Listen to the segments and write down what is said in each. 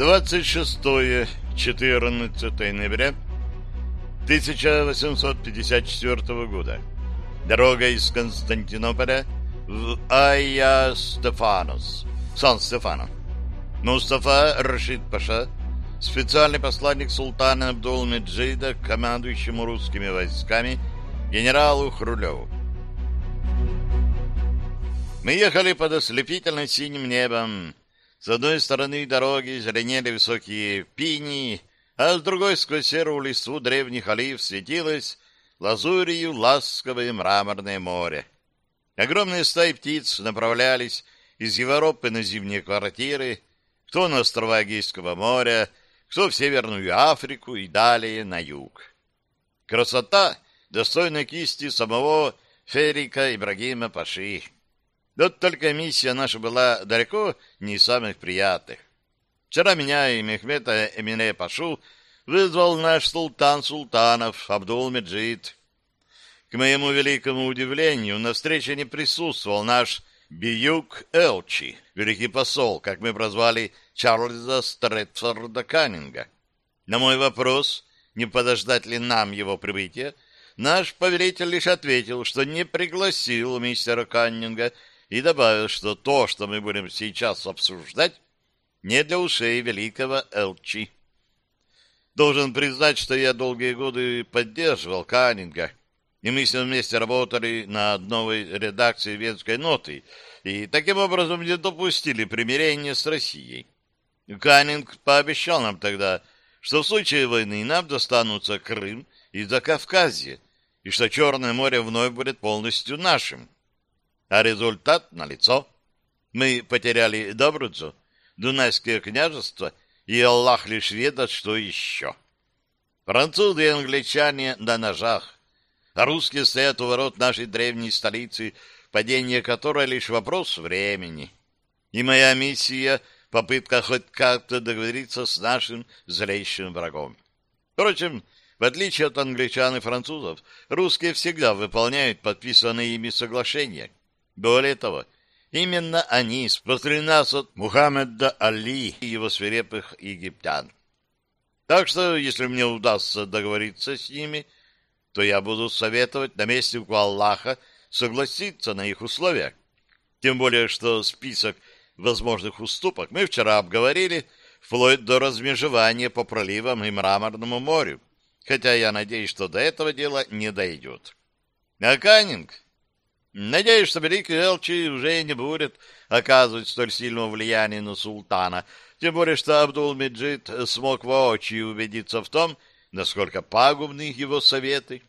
26-14 ноября 1854 года. Дорога из Константинополя в Айя Стефанос, Сан-Стефано. Мустафа Рашид Паша, специальный посланник султана Абдул-Меджида, командующему русскими войсками, генералу Хрулеву. Мы ехали под ослепительно синим небом. С одной стороны дороги зеленели высокие пини, а с другой сквозь серую листву древних олив светилось лазурью ласковое мраморное море. Огромные стаи птиц направлялись из Европы на зимние квартиры, кто на острова Эгейского моря, кто в Северную Африку и далее на юг. Красота, достойная кисти самого Ферика Ибрагима Паши. Вот только миссия наша была далеко не из самых приятных. Вчера меня и Мехмета Эмине Пашу вызвал наш султан султанов Абдул-Меджид. К моему великому удивлению, на встрече не присутствовал наш Биюк Элчи, великий посол, как мы прозвали Чарльза Стрэдфорда Каннинга. На мой вопрос, не подождать ли нам его прибытия, наш повелитель лишь ответил, что не пригласил мистера Каннинга и добавил, что то, что мы будем сейчас обсуждать, не для ушей великого Элчи. Должен признать, что я долгие годы поддерживал Каннинга, и мы с ним вместе работали над новой редакцией Венской ноты, и таким образом не допустили примирения с Россией. Каннинг пообещал нам тогда, что в случае войны нам достанутся Крым и Закавказье, и что Черное море вновь будет полностью нашим. А результат налицо. Мы потеряли Добруцу, Дунайское княжество, и Аллах лишь ведает, что еще. Французы и англичане на ножах, а русские стоят у ворот нашей древней столицы, падение которой лишь вопрос времени. И моя миссия — попытка хоть как-то договориться с нашим злейшим врагом. Впрочем, в отличие от англичан и французов, русские всегда выполняют подписанные ими соглашения — более того, именно они спасли нас от Мухаммеда Али и его свирепых египтян. Так что, если мне удастся договориться с ними, то я буду советовать наместнику Аллаха согласиться на их условия. Тем более, что список возможных уступок мы вчера обговорили вплоть до размежевания по проливам и Мраморному морю, хотя я надеюсь, что до этого дела не дойдет. А Каннинг Надеюсь, что великий Элчи уже не будет оказывать столь сильного влияния на султана, тем более что Абдул-Меджид смог воочию убедиться в том, насколько пагубны его советы.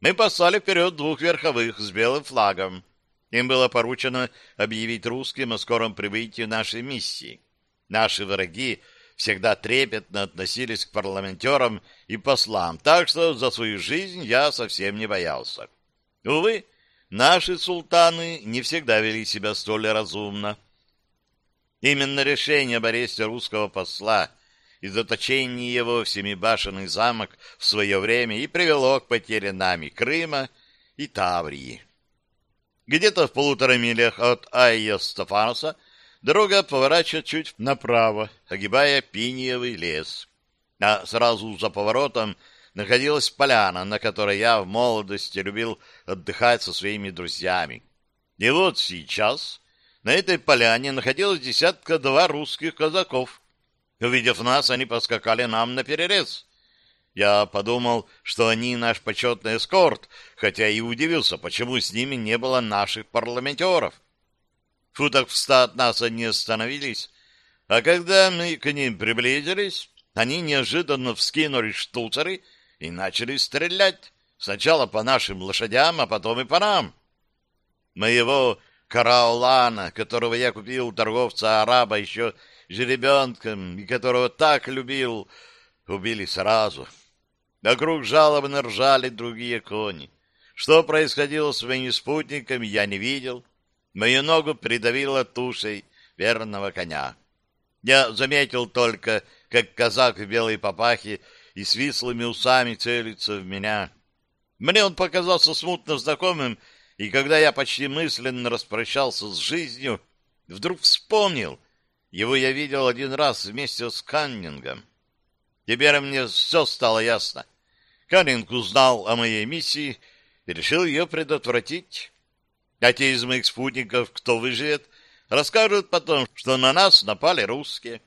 Мы послали вперед двух верховых с белым флагом. Им было поручено объявить русским о скором прибытии нашей миссии. Наши враги всегда трепетно относились к парламентерам и послам, так что за свою жизнь я совсем не боялся. Увы, Наши султаны не всегда вели себя столь разумно. Именно решение об аресте русского посла и заточении его в Семибашенный замок в свое время и привело к потере нами Крыма и Таврии. Где-то в полутора милях от Айя Стефаноса дорога поворачивает чуть направо, огибая пиниевый лес. А сразу за поворотом находилась поляна, на которой я в молодости любил отдыхать со своими друзьями. И вот сейчас на этой поляне находилось десятка-два русских казаков. Увидев нас, они поскакали нам на перерез. Я подумал, что они наш почетный эскорт, хотя и удивился, почему с ними не было наших парламентеров. Футок в ста от нас они остановились, а когда мы к ним приблизились, они неожиданно вскинули штуцеры и начали стрелять. Сначала по нашим лошадям, а потом и по нам. Моего караулана, которого я купил у торговца-араба еще жеребенком, и которого так любил, убили сразу. Вокруг жалобно ржали другие кони. Что происходило с моими спутниками, я не видел. Мою ногу придавило тушей верного коня. Я заметил только, как казак в белой папахе и с вислыми усами целится в меня. Мне он показался смутно знакомым, и когда я почти мысленно распрощался с жизнью, вдруг вспомнил, Его я видел один раз вместе с Каннингом. Теперь мне все стало ясно. Каннинг узнал о моей миссии и решил ее предотвратить. А те из моих спутников, кто выживет, расскажут потом, что на нас напали русские.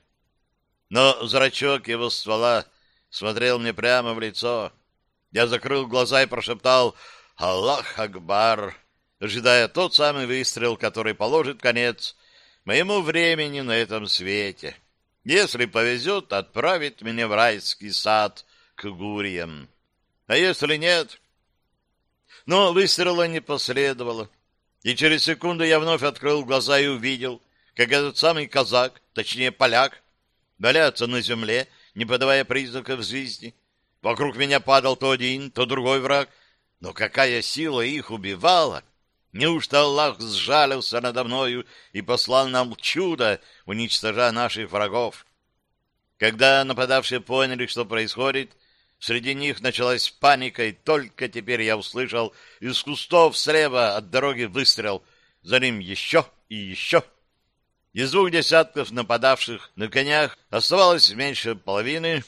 Но зрачок его ствола смотрел мне прямо в лицо. Я закрыл глаза и прошептал «Аллах Акбар!» ожидая тот самый выстрел, который положит конец моему времени на этом свете. Если повезет, отправит меня в райский сад к гурьям. А если нет... Но выстрела не последовало. И через секунду я вновь открыл глаза и увидел, как этот самый казак, точнее поляк, валяется на земле, не подавая признаков жизни. Вокруг меня падал то один, то другой враг. Но какая сила их убивала! Неужто Аллах сжалился надо мною и послал нам чудо, уничтожая наших врагов? Когда нападавшие поняли, что происходит, среди них началась паника, и только теперь я услышал из кустов слева от дороги выстрел, за ним еще и еще. Из двух десятков нападавших на конях оставалось меньше половины,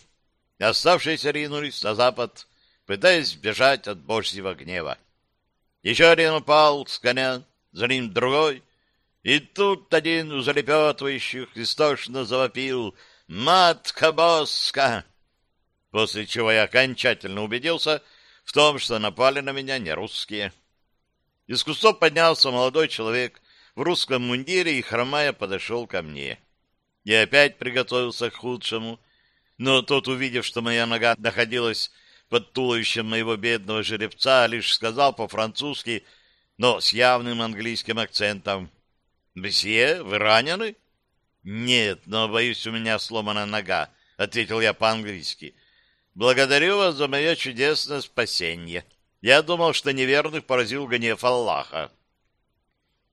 оставшиеся ринулись на запад, пытаясь бежать от божьего гнева. Еще один упал с коня, за ним другой. И тут один у залепетывающих истошно завопил «Матка Боска!» После чего я окончательно убедился в том, что напали на меня не русские. Из кустов поднялся молодой человек в русском мундире и, хромая, подошел ко мне. Я опять приготовился к худшему, но тот, увидев, что моя нога находилась под туловищем моего бедного жеребца, лишь сказал по-французски, но с явным английским акцентом. «Месье, вы ранены?» «Нет, но, боюсь, у меня сломана нога», — ответил я по-английски. «Благодарю вас за мое чудесное спасение. Я думал, что неверных поразил гнев Аллаха».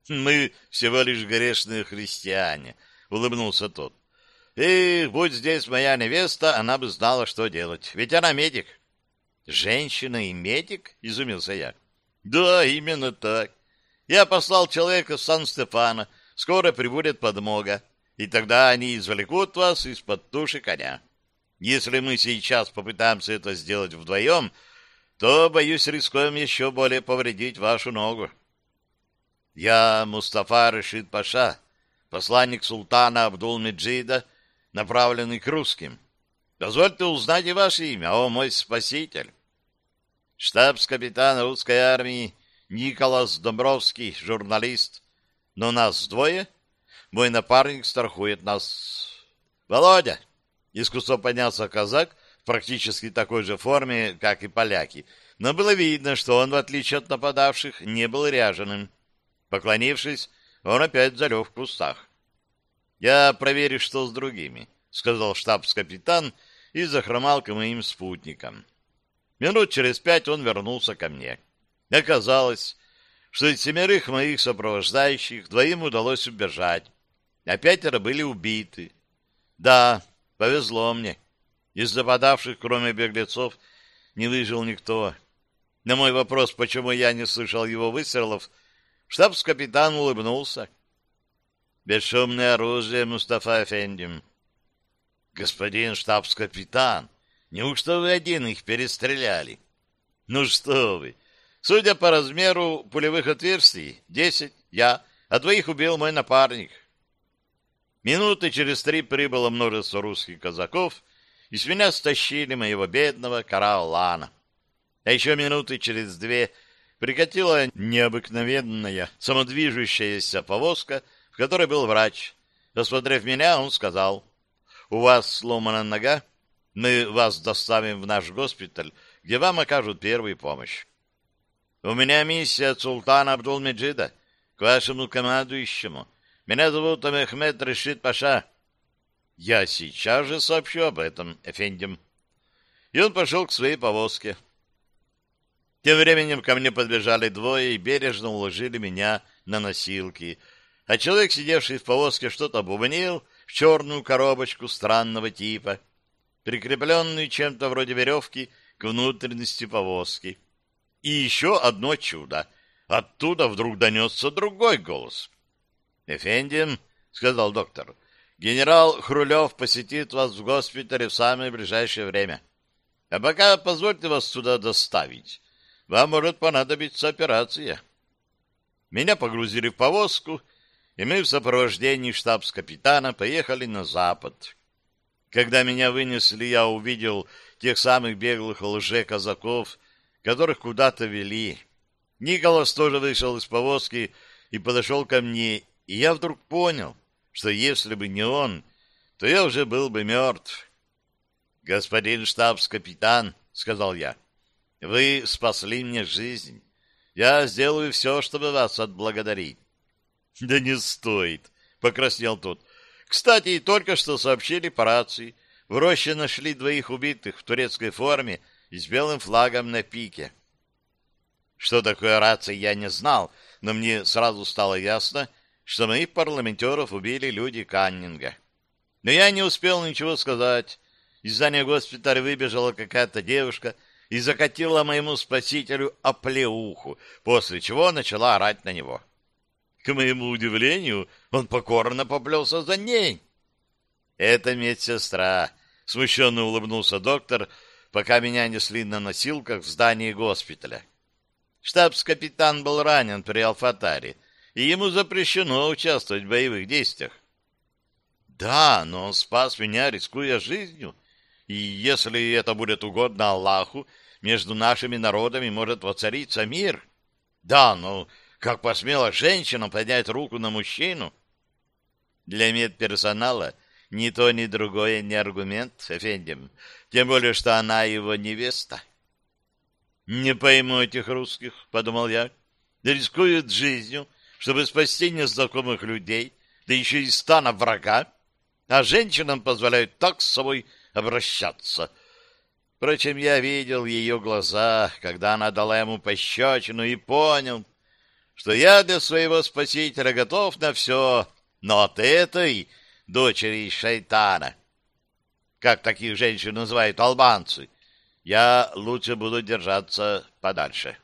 «Мы всего лишь грешные христиане», — улыбнулся тот. «Эх, будь здесь моя невеста, она бы знала, что делать, ведь она медик». «Женщина и медик?» — изумился я. «Да, именно так. Я послал человека в Сан-Стефано. Скоро прибудет подмога, и тогда они извлекут вас из-под туши коня. Если мы сейчас попытаемся это сделать вдвоем, то, боюсь, рискуем еще более повредить вашу ногу». «Я Мустафа Рашид Паша, посланник султана Абдул-Меджида, направленный к русским. Позвольте узнать и ваше имя, о мой спаситель. Штабс-капитан русской армии Николас Домбровский, журналист. Но нас двое. Мой напарник страхует нас. Володя! Из кустов поднялся казак в практически такой же форме, как и поляки, но было видно, что он, в отличие от нападавших, не был ряженым. Поклонившись, он опять залег в кустах. «Я проверю, что с другими», — сказал штабс-капитан, — и захромал к моим спутникам. Минут через пять он вернулся ко мне. Оказалось, что из семерых моих сопровождающих двоим удалось убежать, а пятеро были убиты. Да, повезло мне. Из нападавших, кроме беглецов, не выжил никто. На мой вопрос, почему я не слышал его выстрелов, штабс-капитан улыбнулся. «Бесшумное оружие, Мустафа Эфендим. Господин штабс-капитан, неужто вы один их перестреляли? Ну что вы, судя по размеру пулевых отверстий, десять я, а двоих убил мой напарник. Минуты через три прибыло множество русских казаков, и с меня стащили моего бедного караулана. А еще минуты через две прикатила необыкновенная самодвижущаяся повозка, в которой был врач. Осмотрев меня, он сказал, у вас сломана нога, мы вас доставим в наш госпиталь, где вам окажут первую помощь. У меня миссия от султана Абдул-Меджида к вашему командующему. Меня зовут Мехмед Решит Паша. Я сейчас же сообщу об этом, Эфендим. И он пошел к своей повозке. Тем временем ко мне подбежали двое и бережно уложили меня на носилки, а человек, сидевший в повозке, что-то бубнил в черную коробочку странного типа, прикрепленную чем-то вроде веревки к внутренности повозки. И еще одно чудо. Оттуда вдруг донесся другой голос. «Эфендим», — сказал доктор, — Генерал Хрулев посетит вас в госпитале в самое ближайшее время. А пока позвольте вас сюда доставить. Вам может понадобиться операция. Меня погрузили в повозку, и мы в сопровождении штабс-капитана поехали на запад. Когда меня вынесли, я увидел тех самых беглых лже-казаков, которых куда-то вели. Николас тоже вышел из повозки и подошел ко мне, и я вдруг понял, что если бы не он, то я уже был бы мертв. — Господин штабс-капитан, — сказал я, — вы спасли мне жизнь. Я сделаю все, чтобы вас отблагодарить. — Да не стоит, — покраснел тот. — Кстати, только что сообщили по рации. В роще нашли двоих убитых в турецкой форме и с белым флагом на пике. Что такое рация, я не знал, но мне сразу стало ясно, что моих парламентеров убили люди Каннинга. Но я не успел ничего сказать. Из здания госпиталя выбежала какая-то девушка и закатила моему спасителю оплеуху, после чего начала орать на него. К моему удивлению, он покорно поплелся за ней. «Это медсестра», — смущенно улыбнулся доктор, пока меня несли на носилках в здании госпиталя. Штабс-капитан был ранен при Алфатаре, и ему запрещено участвовать в боевых действиях. Да, но он спас меня, рискуя жизнью. И если это будет угодно Аллаху, между нашими народами может воцариться мир. Да, но как посмела женщина поднять руку на мужчину? Для медперсонала ни то, ни другое не аргумент, Эфендим, тем более, что она его невеста. «Не пойму этих русских», — подумал я. «Рискуют жизнью, чтобы спасти незнакомых людей, да еще и стана врага, а женщинам позволяют так с собой обращаться». Впрочем, я видел ее глаза, когда она дала ему пощечину, и понял, что я для своего спасителя готов на все, но от этой дочери шайтана, как таких женщин называют албанцы, я лучше буду держаться подальше.